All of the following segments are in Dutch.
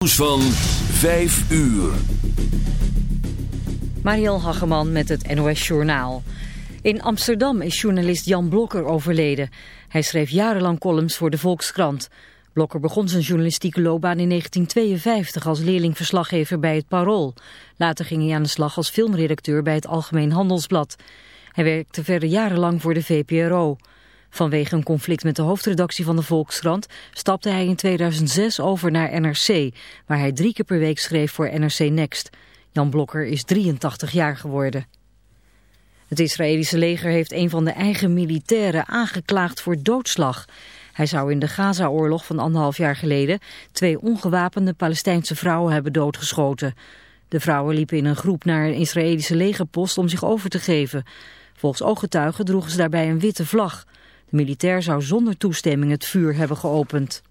Nieuws van 5 uur. Mariel Hageman met het NOS Journaal. In Amsterdam is journalist Jan Blokker overleden. Hij schreef jarenlang columns voor de Volkskrant. Blokker begon zijn journalistieke loopbaan in 1952 als leerlingverslaggever bij het Parool. Later ging hij aan de slag als filmredacteur bij het Algemeen Handelsblad. Hij werkte verder jarenlang voor de VPRO. Vanwege een conflict met de hoofdredactie van de Volkskrant stapte hij in 2006 over naar NRC, waar hij drie keer per week schreef voor NRC Next. Jan Blokker is 83 jaar geworden. Het Israëlische leger heeft een van de eigen militairen aangeklaagd voor doodslag. Hij zou in de Gaza-oorlog van anderhalf jaar geleden twee ongewapende Palestijnse vrouwen hebben doodgeschoten. De vrouwen liepen in een groep naar een Israëlische legerpost om zich over te geven. Volgens ooggetuigen droegen ze daarbij een witte vlag. Militair zou zonder toestemming het vuur hebben geopend.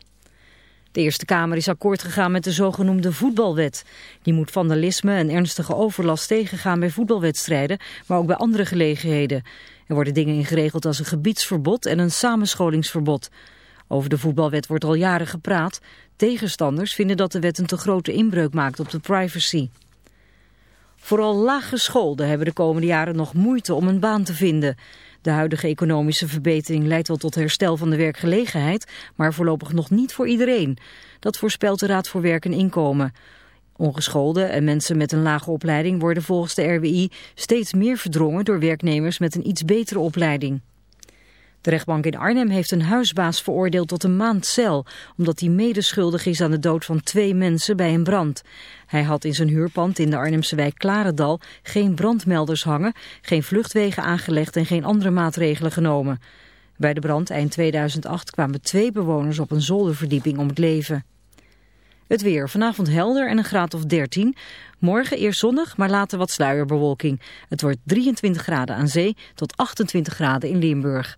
De Eerste Kamer is akkoord gegaan met de zogenoemde voetbalwet. Die moet vandalisme en ernstige overlast tegengaan bij voetbalwedstrijden, maar ook bij andere gelegenheden. Er worden dingen ingeregeld als een gebiedsverbod en een samenscholingsverbod. Over de voetbalwet wordt al jaren gepraat. Tegenstanders vinden dat de wet een te grote inbreuk maakt op de privacy. Vooral laaggeschoolden hebben de komende jaren nog moeite om een baan te vinden. De huidige economische verbetering leidt wel tot herstel van de werkgelegenheid, maar voorlopig nog niet voor iedereen. Dat voorspelt de Raad voor Werk en Inkomen. Ongescholden en mensen met een lage opleiding worden volgens de RWI steeds meer verdrongen door werknemers met een iets betere opleiding. De rechtbank in Arnhem heeft een huisbaas veroordeeld tot een maand cel, omdat hij medeschuldig is aan de dood van twee mensen bij een brand. Hij had in zijn huurpand in de Arnhemse wijk Klarendal geen brandmelders hangen, geen vluchtwegen aangelegd en geen andere maatregelen genomen. Bij de brand eind 2008 kwamen twee bewoners op een zolderverdieping om het leven. Het weer. Vanavond helder en een graad of 13. Morgen eerst zonnig, maar later wat sluierbewolking. Het wordt 23 graden aan zee tot 28 graden in Limburg.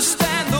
Understand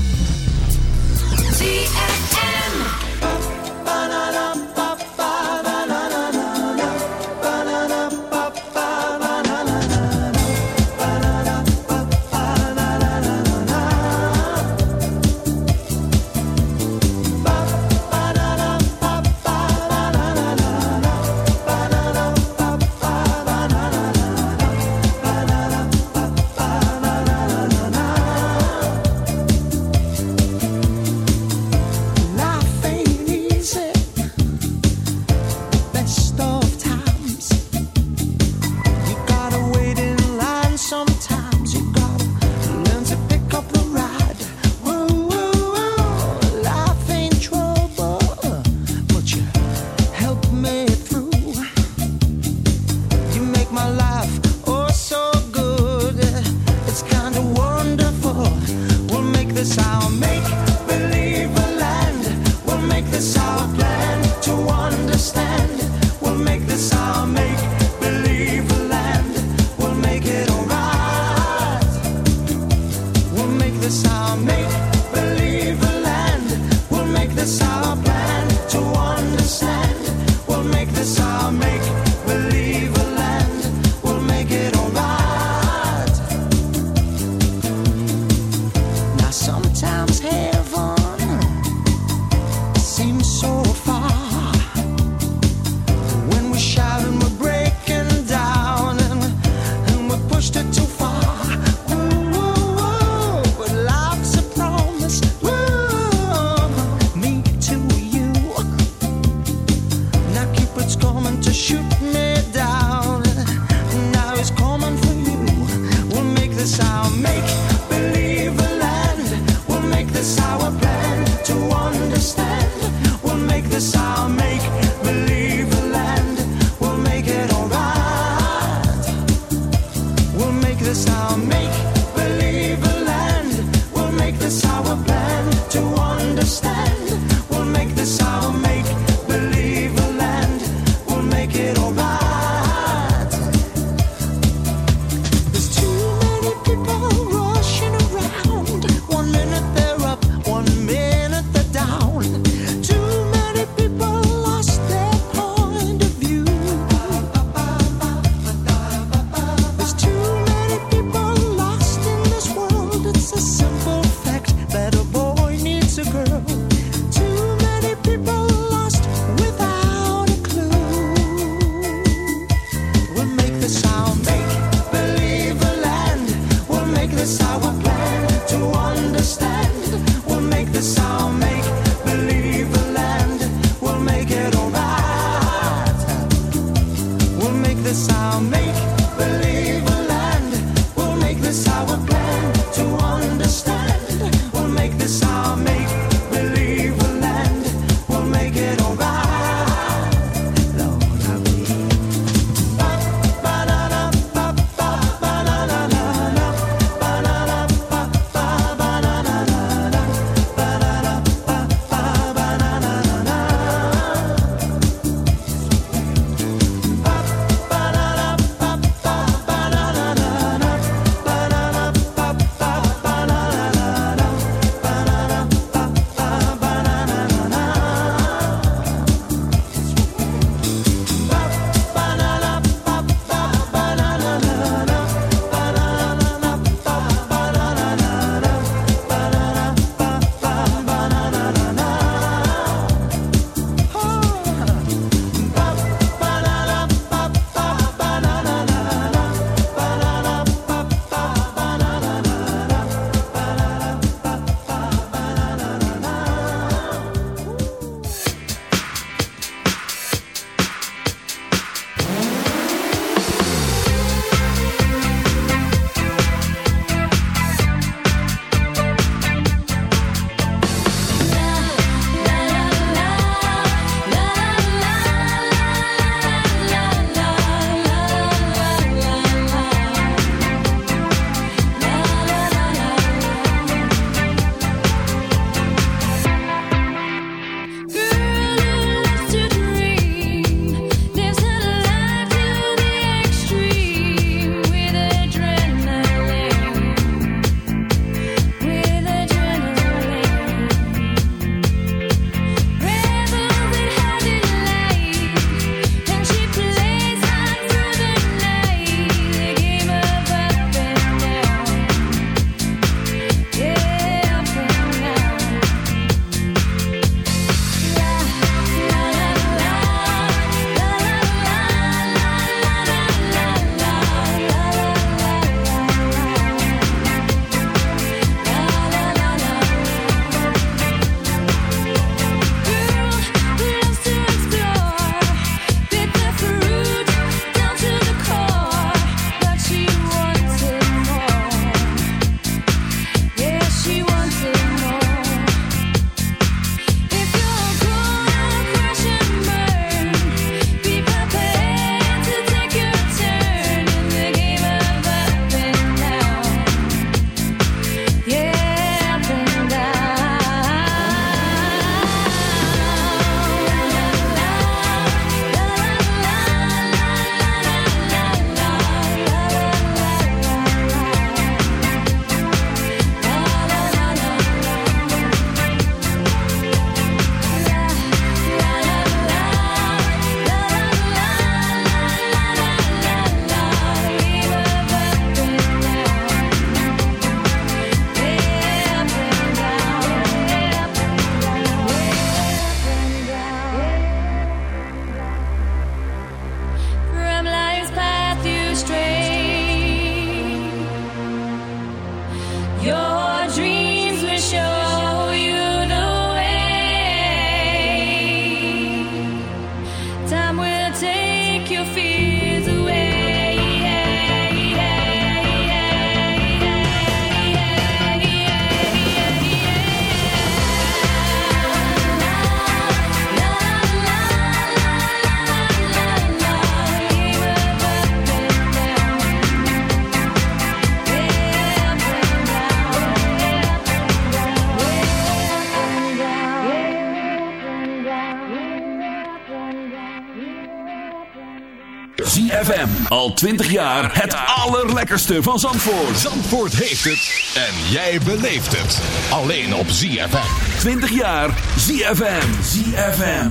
Al 20 jaar het allerlekkerste van Zandvoort. Zandvoort heeft het en jij beleeft het. Alleen op ZFM. 20 jaar ZFM. ZFM.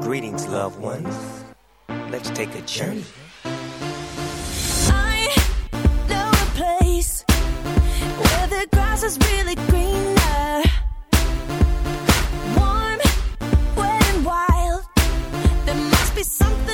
Greetings, loved ones. Let's take a journey. I know a place where the grass is really greener. Something